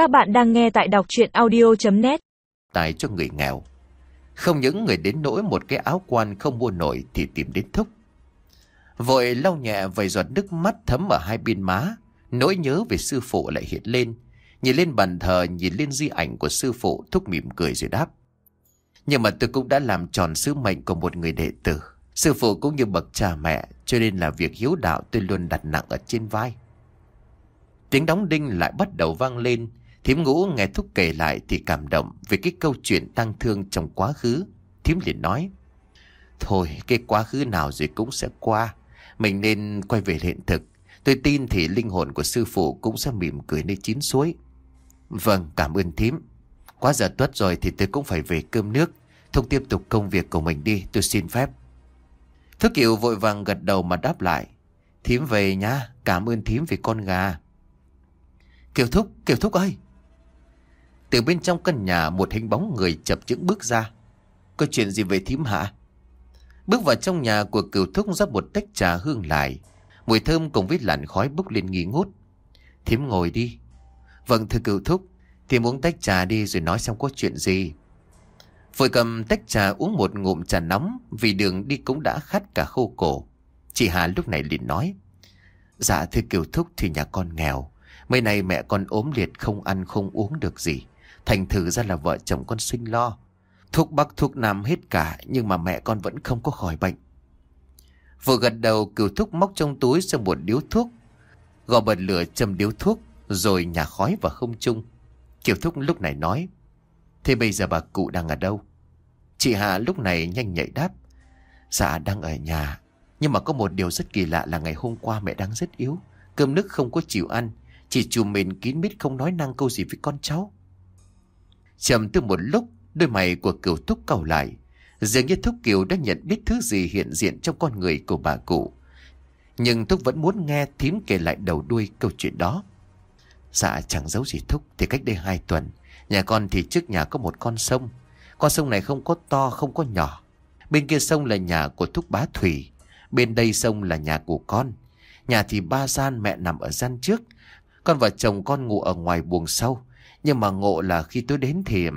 Các bạn đang nghe tại đọc chuyện audio.net Tài cho người nghèo. Không những người đến nỗi một cái áo quan không mua nổi thì tìm đến thúc. Vội lau nhẹ vài giọt nước mắt thấm ở hai bên má. Nỗi nhớ về sư phụ lại hiện lên. Nhìn lên bàn thờ, nhìn lên di ảnh của sư phụ, thúc mỉm cười rồi đáp. Nhưng mà tôi cũng đã làm tròn sứ mệnh của một người đệ tử. Sư phụ cũng như bậc cha mẹ, cho nên là việc hiếu đạo tôi luôn đặt nặng ở trên vai. Tiếng đóng đinh lại bắt đầu vang lên. Thiếm ngũ nghe thúc kể lại thì cảm động về cái câu chuyện tăng thương trong quá khứ. Thiếm liền nói. Thôi, cái quá khứ nào rồi cũng sẽ qua. Mình nên quay về hiện thực. Tôi tin thì linh hồn của sư phụ cũng sẽ mỉm cười nơi chín suối. Vâng, cảm ơn thím. Quá giờ tuất rồi thì tôi cũng phải về cơm nước. Thông tiếp tục công việc của mình đi, tôi xin phép. Thức kiều vội vàng gật đầu mà đáp lại. Thím về nhá, cảm ơn thím vì con gà. Kiều Thúc, Kiều Thúc ơi! Từ bên trong căn nhà một hình bóng người chập chững bước ra. Có chuyện gì về thím hả? Bước vào trong nhà của Kiều Thúc rót một tách trà hương lại. Mùi thơm cùng với làn khói bốc lên nghi ngút. Thím ngồi đi. Vâng thưa Kiều Thúc, thím uống tách trà đi rồi nói xem có chuyện gì. Vội cầm tách trà uống một ngụm trà nóng vì đường đi cũng đã khát cả khô cổ. Chị Hà lúc này liền nói. Dạ thưa Kiều Thúc thì nhà con nghèo. Mấy này mẹ con ốm liệt không ăn không uống được gì. Thành thử ra là vợ chồng con sinh lo. Thuốc bắc, thuốc nam hết cả, nhưng mà mẹ con vẫn không có khỏi bệnh. Vừa gật đầu cửu thúc móc trong túi ra một điếu thuốc. Gò bật lửa châm điếu thuốc, rồi nhả khói vào không trung. Kiều thúc lúc này nói. Thế bây giờ bà cụ đang ở đâu? Chị Hà lúc này nhanh nhạy đáp. Dạ đang ở nhà. Nhưng mà có một điều rất kỳ lạ là ngày hôm qua mẹ đang rất yếu. Cơm nước không có chịu ăn. Chỉ chùm mình kín mít không nói năng câu gì với con cháu. Chầm từ một lúc, đôi mày của cửu thúc cầu lại. Dường như thúc kiều đã nhận biết thứ gì hiện diện trong con người của bà cụ. Nhưng thúc vẫn muốn nghe thím kể lại đầu đuôi câu chuyện đó. Dạ chẳng giấu gì thúc thì cách đây hai tuần. Nhà con thì trước nhà có một con sông. Con sông này không có to không có nhỏ. Bên kia sông là nhà của thúc bá Thủy. Bên đây sông là nhà của con. Nhà thì ba gian mẹ nằm ở gian trước. Con và chồng con ngủ ở ngoài buồng sau. Nhưng mà ngộ là khi tôi đến thì...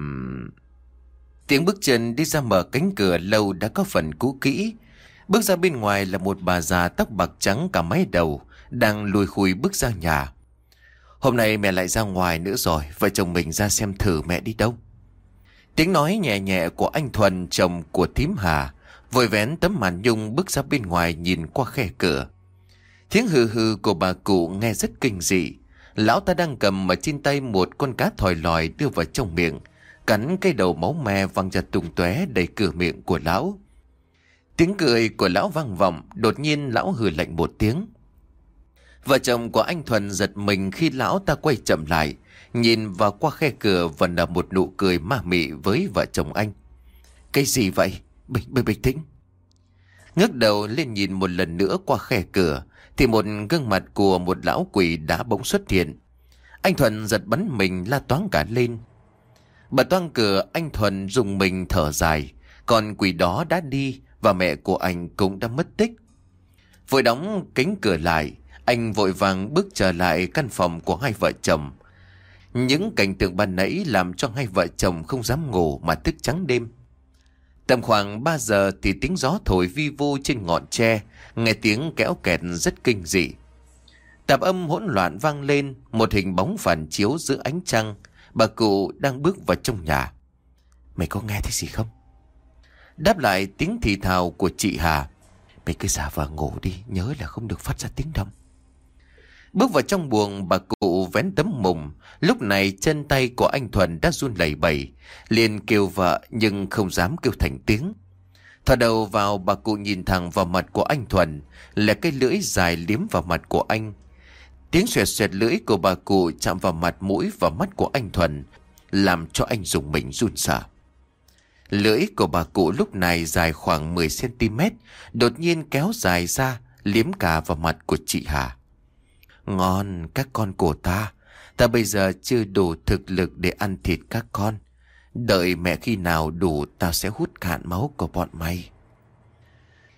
Tiếng bước chân đi ra mở cánh cửa lâu đã có phần cũ kỹ. Bước ra bên ngoài là một bà già tóc bạc trắng cả mái đầu, đang lùi khùi bước ra nhà. Hôm nay mẹ lại ra ngoài nữa rồi, vợ chồng mình ra xem thử mẹ đi đâu. Tiếng nói nhẹ nhẹ của anh Thuần, chồng của thím Hà, vội vén tấm màn nhung bước ra bên ngoài nhìn qua khe cửa. Tiếng hừ hừ của bà cụ nghe rất kinh dị. Lão ta đang cầm ở trên tay một con cá thòi lòi đưa vào trong miệng, cắn cái đầu máu me văng ra tung tóe đầy cửa miệng của lão. Tiếng cười của lão vang vọng, đột nhiên lão hừ lạnh một tiếng. Vợ chồng của anh Thuần giật mình khi lão ta quay chậm lại, nhìn vào qua khe cửa và nở một nụ cười ma mị với vợ chồng anh. Cái gì vậy? Bình, bình, bình tĩnh. Ngước đầu lên nhìn một lần nữa qua khe cửa, thì một gương mặt của một lão quỷ đã bỗng xuất hiện. Anh Thuần giật bắn mình la toáng cả lên. Bà toang cửa anh Thuần dùng mình thở dài, còn quỷ đó đã đi và mẹ của anh cũng đã mất tích. Vội đóng cánh cửa lại, anh vội vàng bước trở lại căn phòng của hai vợ chồng. Những cảnh tượng ban nãy làm cho hai vợ chồng không dám ngủ mà thức trắng đêm. Tầm khoảng 3 giờ thì tiếng gió thổi vi vu trên ngọn tre, nghe tiếng kéo kẹt rất kinh dị. Tạp âm hỗn loạn vang lên, một hình bóng phản chiếu giữa ánh trăng, bà cụ đang bước vào trong nhà. Mày có nghe thấy gì không? Đáp lại tiếng thì thào của chị Hà. Mày cứ giả vờ ngủ đi, nhớ là không được phát ra tiếng động. Bước vào trong buồng, bà cụ vén tấm mùng. Lúc này, chân tay của anh Thuần đã run lẩy bẩy. Liền kêu vợ, nhưng không dám kêu thành tiếng. Thò đầu vào, bà cụ nhìn thẳng vào mặt của anh Thuần. Là cái lưỡi dài liếm vào mặt của anh. Tiếng xoẹt xoẹt lưỡi của bà cụ chạm vào mặt mũi và mắt của anh Thuần, Làm cho anh dùng mình run sợ. Lưỡi của bà cụ lúc này dài khoảng 10cm Đột nhiên kéo dài ra, Liếm cả vào mặt của chị Hà. Ngon, các con của ta. Ta bây giờ chưa đủ thực lực để ăn thịt các con. Đợi mẹ khi nào đủ, Tao sẽ hút cạn máu của bọn mày.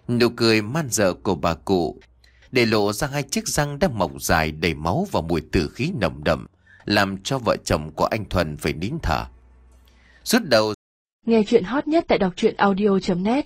Nụ cười man dợ của bà cụ Để lộ ra hai chiếc răng đã mọc dài đầy máu và mùi tử khí nồng đậm, làm cho vợ chồng của anh Thuần phải nín thở. Rút đầu Nghe chuyện hot nhất tại đọc truyện audio.net